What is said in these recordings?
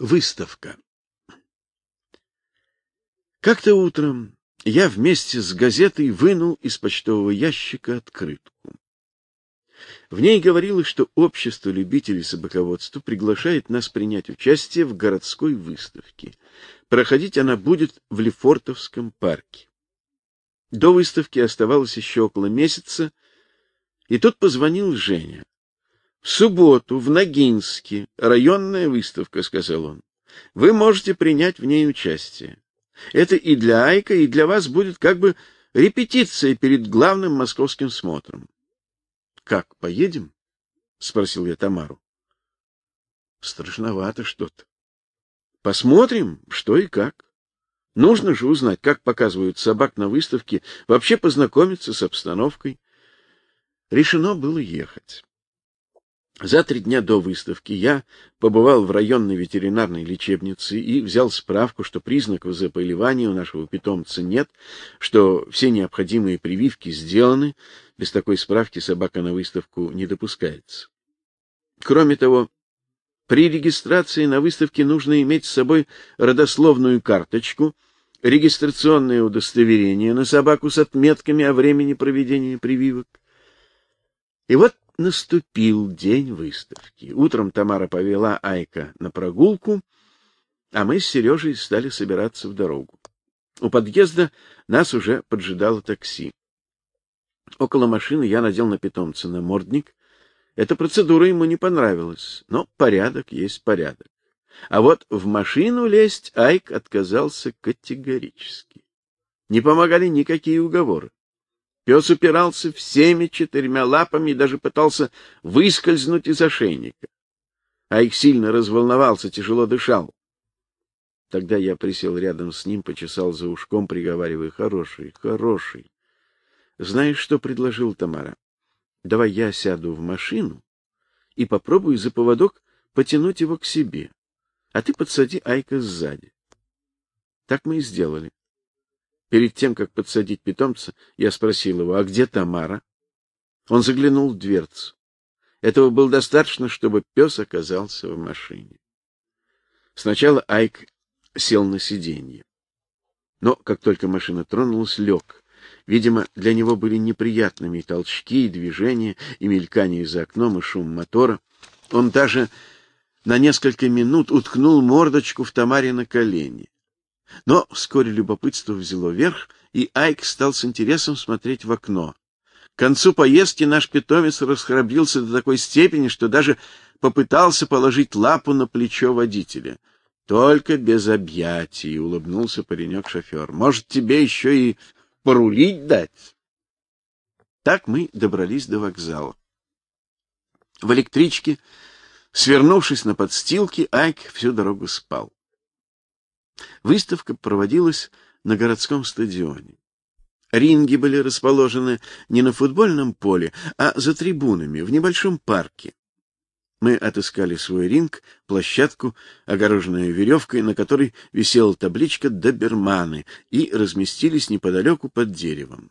Выставка. Как-то утром я вместе с газетой вынул из почтового ящика открытку. В ней говорилось, что общество любителей собаководства приглашает нас принять участие в городской выставке. Проходить она будет в Лефортовском парке. До выставки оставалось еще около месяца, и тут позвонил Женя. В субботу в Ногинске районная выставка, сказал он. Вы можете принять в ней участие. Это и для Айка, и для вас будет как бы репетиция перед главным московским смотром. Как, поедем? спросил я Тамару. Страшновато что-то. Посмотрим, что и как. Нужно же узнать, как показывают собак на выставке, вообще познакомиться с обстановкой. Решено было ехать. За три дня до выставки я побывал в районной ветеринарной лечебнице и взял справку, что признаков заболевания у нашего питомца нет, что все необходимые прививки сделаны. Без такой справки собака на выставку не допускается. Кроме того, при регистрации на выставке нужно иметь с собой родословную карточку, регистрационное удостоверение на собаку с отметками о времени проведения прививок. И вот наступил день выставки. Утром Тамара повела Айка на прогулку, а мы с Сережей стали собираться в дорогу. У подъезда нас уже поджидало такси. Около машины я надел на питомца намордник. Эта процедура ему не понравилась, но порядок есть порядок. А вот в машину лезть Айк отказался категорически. Не помогали никакие уговоры. Пес упирался всеми четырьмя лапами и даже пытался выскользнуть из ошейника. А их сильно разволновался, тяжело дышал. Тогда я присел рядом с ним, почесал за ушком, приговаривая: "Хороший, хороший. Знаешь, что предложил Тамара? Давай я сяду в машину и попробую за поводок потянуть его к себе, а ты подсади Айка сзади". Так мы и сделали. Перед тем, как подсадить питомца, я спросил его, а где Тамара? Он заглянул в дверцу. Этого было достаточно, чтобы пес оказался в машине. Сначала Айк сел на сиденье. Но как только машина тронулась, лег. Видимо, для него были неприятными и толчки, и движения, и мелькание за окном, и шум мотора. Он даже на несколько минут уткнул мордочку в Тамаре на колени. Но вскоре любопытство взяло верх, и Айк стал с интересом смотреть в окно. К концу поездки наш питомец расхрабрился до такой степени, что даже попытался положить лапу на плечо водителя. Только без объятий, улыбнулся паренек шофер. Может, тебе еще и порулить дать? Так мы добрались до вокзала. В электричке, свернувшись на подстилке, Айк всю дорогу спал. Выставка проводилась на городском стадионе. Ринги были расположены не на футбольном поле, а за трибунами в небольшом парке. Мы отыскали свой ринг, площадку, огороженную веревкой, на которой висела табличка «Доберманы», и разместились неподалеку под деревом.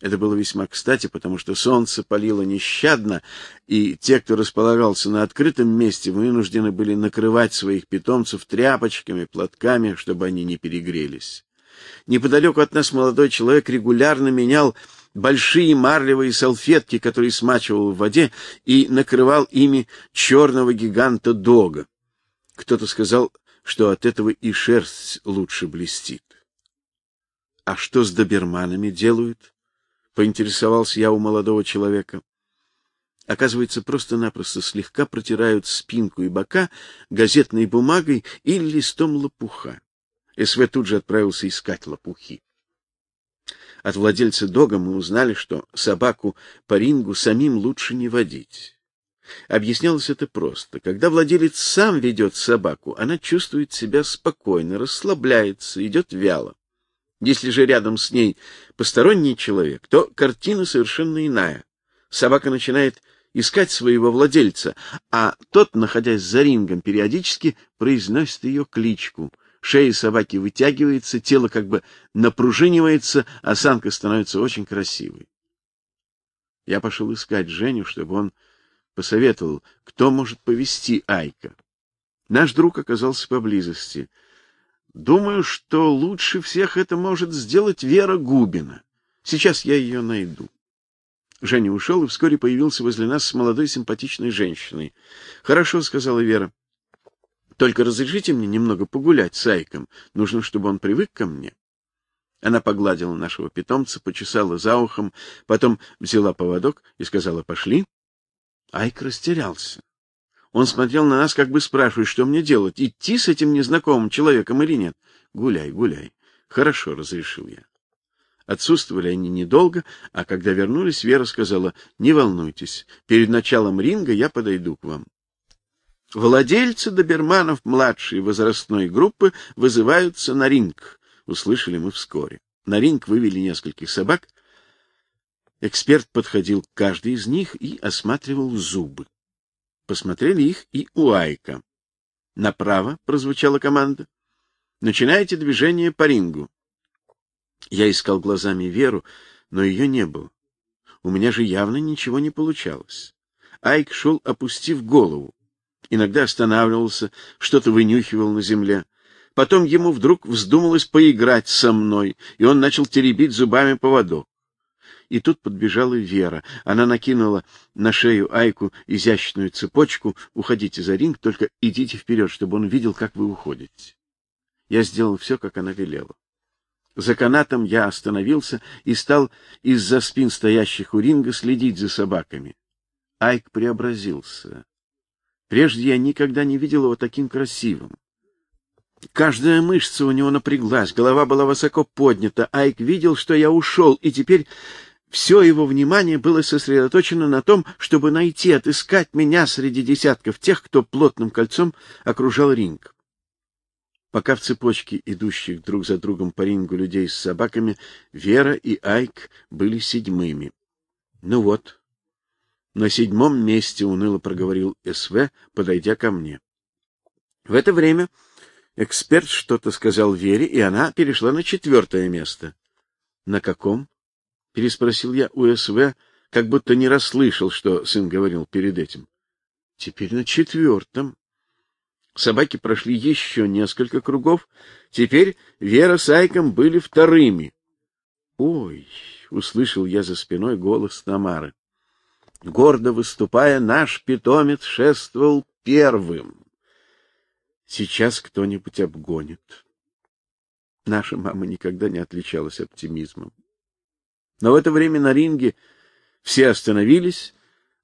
Это было весьма кстати, потому что солнце палило нещадно, и те, кто располагался на открытом месте, вынуждены были накрывать своих питомцев тряпочками, платками, чтобы они не перегрелись. Неподалеку от нас молодой человек регулярно менял большие марлевые салфетки, которые смачивал в воде, и накрывал ими черного гиганта дога. Кто-то сказал, что от этого и шерсть лучше блестит. А что с доберманами делают? Поинтересовался я у молодого человека. Оказывается, просто-напросто слегка протирают спинку и бока газетной бумагой или листом лопуха. СВ тут же отправился искать лопухи. От владельца дога мы узнали, что собаку по рингу самим лучше не водить. Объяснялось это просто. Когда владелец сам ведет собаку, она чувствует себя спокойно, расслабляется, идет вяло. Если же рядом с ней посторонний человек, то картина совершенно иная. Собака начинает искать своего владельца, а тот, находясь за рингом, периодически произносит ее кличку. Шея собаки вытягивается, тело как бы напружинивается, осанка становится очень красивой. Я пошел искать Женю, чтобы он посоветовал, кто может повести Айка. Наш друг оказался поблизости. Думаю, что лучше всех это может сделать Вера Губина. Сейчас я ее найду. Женя ушел и вскоре появился возле нас с молодой симпатичной женщиной. "Хорошо", сказала Вера. "Только разрешите мне немного погулять с Айком. Нужно, чтобы он привык ко мне". Она погладила нашего питомца, почесала за ухом, потом взяла поводок и сказала: "Пошли". Айк растерялся. Он смотрел на нас, как бы спрашивая, что мне делать, идти с этим незнакомым человеком или нет. "Гуляй, гуляй". "Хорошо", разрешил я. Отсутствовали они недолго, а когда вернулись, Вера сказала: "Не волнуйтесь, перед началом ринга я подойду к вам". Владельцы доберманов младшей возрастной группы вызываются на ринг, услышали мы вскоре. На ринг вывели нескольких собак. Эксперт подходил к каждой из них и осматривал зубы. Посмотрели их и у Айка. Направо прозвучала команда. Начинайте движение по рингу. Я искал глазами Веру, но ее не было. У меня же явно ничего не получалось. Айк шел, опустив голову. Иногда останавливался, что-то вынюхивал на земле. Потом ему вдруг вздумалось поиграть со мной, и он начал теребить зубами поводок. И тут подбежала Вера. Она накинула на шею Айку изящную цепочку. «Уходите за ринг, только идите вперед, чтобы он видел, как вы уходите». Я сделал все, как она велела. За канатом я остановился и стал из-за спин стоящих у ринга следить за собаками. Айк преобразился. Прежде я никогда не видел его таким красивым. Каждая мышца у него напряглась, голова была высоко поднята. Айк видел, что я ушел, и теперь все его внимание было сосредоточено на том, чтобы найти, отыскать меня среди десятков тех, кто плотным кольцом окружал ринг. Пока в цепочке идущих друг за другом по рингу людей с собаками Вера и Айк были седьмыми. Ну вот. На седьмом месте уныло проговорил СВ, подойдя ко мне. В это время эксперт что-то сказал Вере, и она перешла на четвертое место. На каком? Переспросил я у СВ, как будто не расслышал, что сын говорил перед этим. Теперь на четвертом. Собаки прошли еще несколько кругов. Теперь Вера с Айком были вторыми. Ой, услышал я за спиной голос Тамары. Гордо выступая, наш питомец шествовал первым. Сейчас кто-нибудь обгонит. Наша мама никогда не отличалась оптимизмом. Но в это время на ринге все остановились,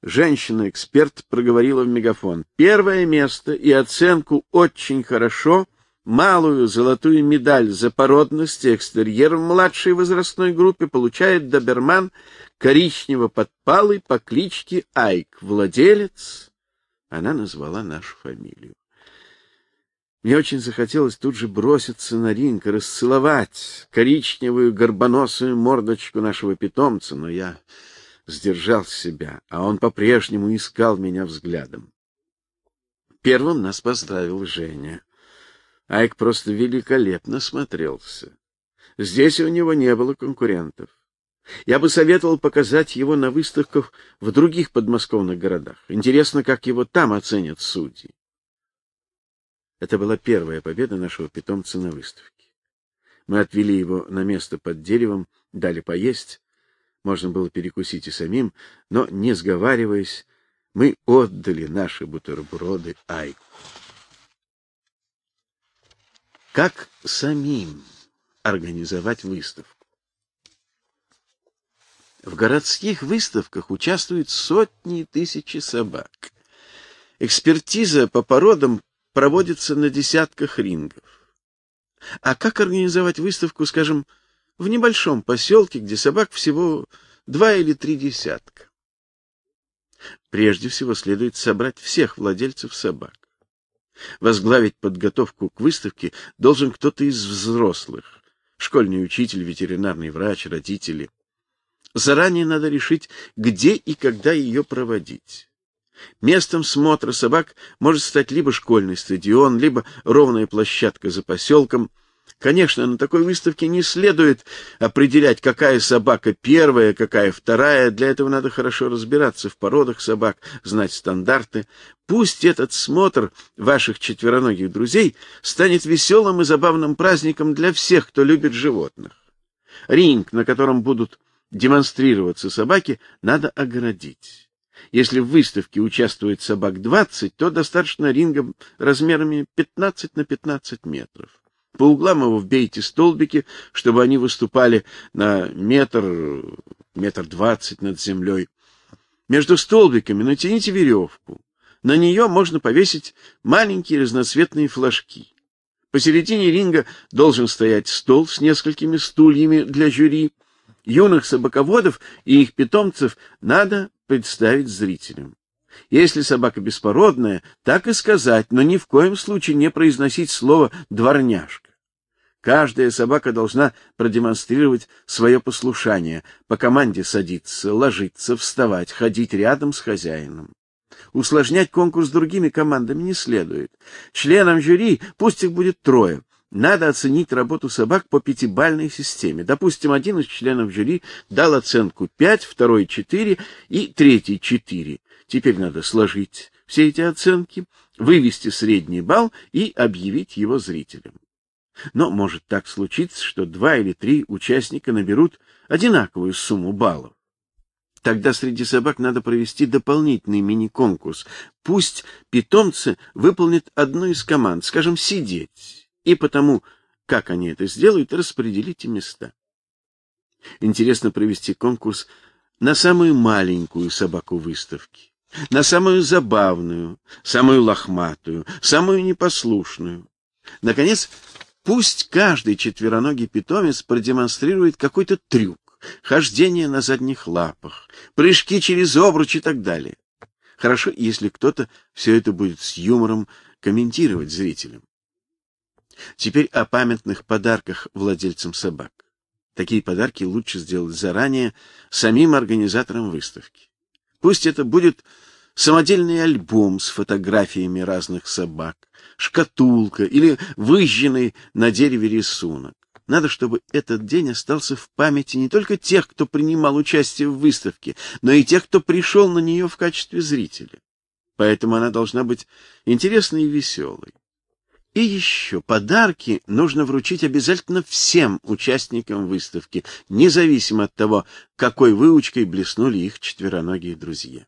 Женщина-эксперт проговорила в мегафон. Первое место и оценку очень хорошо, малую золотую медаль за породность и экстерьер в младшей возрастной группе получает доберман коричнево-подпалый по кличке Айк, владелец. Она назвала нашу фамилию. Мне очень захотелось тут же броситься на ринг и расцеловать коричневую горбоносую мордочку нашего питомца, но я сдержал себя, а он по-прежнему искал меня взглядом. Первым нас поздравил Женя. Айк просто великолепно смотрелся. Здесь у него не было конкурентов. Я бы советовал показать его на выставках в других подмосковных городах. Интересно, как его там оценят судьи. Это была первая победа нашего питомца на выставке. Мы отвели его на место под деревом, дали поесть, можно было перекусить и самим, но, не сговариваясь, мы отдали наши бутерброды Айку. Как самим организовать выставку? В городских выставках участвуют сотни и тысячи собак. Экспертиза по породам проводится на десятках рингов. А как организовать выставку, скажем, в небольшом поселке, где собак всего два или три десятка. Прежде всего следует собрать всех владельцев собак. Возглавить подготовку к выставке должен кто-то из взрослых: школьный учитель, ветеринарный врач, родители. Заранее надо решить, где и когда ее проводить. Местом смотра собак может стать либо школьный стадион, либо ровная площадка за поселком – Конечно, на такой выставке не следует определять, какая собака первая, какая вторая. Для этого надо хорошо разбираться в породах собак, знать стандарты. Пусть этот смотр ваших четвероногих друзей станет веселым и забавным праздником для всех, кто любит животных. Ринг, на котором будут демонстрироваться собаки, надо огородить. Если в выставке участвует собак 20, то достаточно ринга размерами 15 на 15 метров. По углам его вбейте столбики, чтобы они выступали на метр, метр двадцать над землей. Между столбиками натяните веревку. На нее можно повесить маленькие разноцветные флажки. Посередине ринга должен стоять стол с несколькими стульями для жюри. Юных собаководов и их питомцев надо представить зрителям. Если собака беспородная, так и сказать, но ни в коем случае не произносить слово «дворняжка». Каждая собака должна продемонстрировать свое послушание, по команде садиться, ложиться, вставать, ходить рядом с хозяином. Усложнять конкурс другими командами не следует. Членам жюри, пусть их будет трое, надо оценить работу собак по пятибалльной системе. Допустим, один из членов жюри дал оценку 5, второй 4 и третий 4. Теперь надо сложить все эти оценки, вывести средний балл и объявить его зрителям. Но может так случиться, что два или три участника наберут одинаковую сумму баллов. Тогда среди собак надо провести дополнительный мини-конкурс. Пусть питомцы выполнят одну из команд, скажем, сидеть, и потому, как они это сделают, распределите места. Интересно провести конкурс на самую маленькую собаку выставки на самую забавную, самую лохматую, самую непослушную. Наконец, пусть каждый четвероногий питомец продемонстрирует какой-то трюк, хождение на задних лапах, прыжки через обруч и так далее. Хорошо, если кто-то все это будет с юмором комментировать зрителям. Теперь о памятных подарках владельцам собак. Такие подарки лучше сделать заранее самим организаторам выставки. Пусть это будет самодельный альбом с фотографиями разных собак, шкатулка или выжженный на дереве рисунок. Надо, чтобы этот день остался в памяти не только тех, кто принимал участие в выставке, но и тех, кто пришел на нее в качестве зрителя. Поэтому она должна быть интересной и веселой. И еще подарки нужно вручить обязательно всем участникам выставки, независимо от того, какой выучкой блеснули их четвероногие друзья.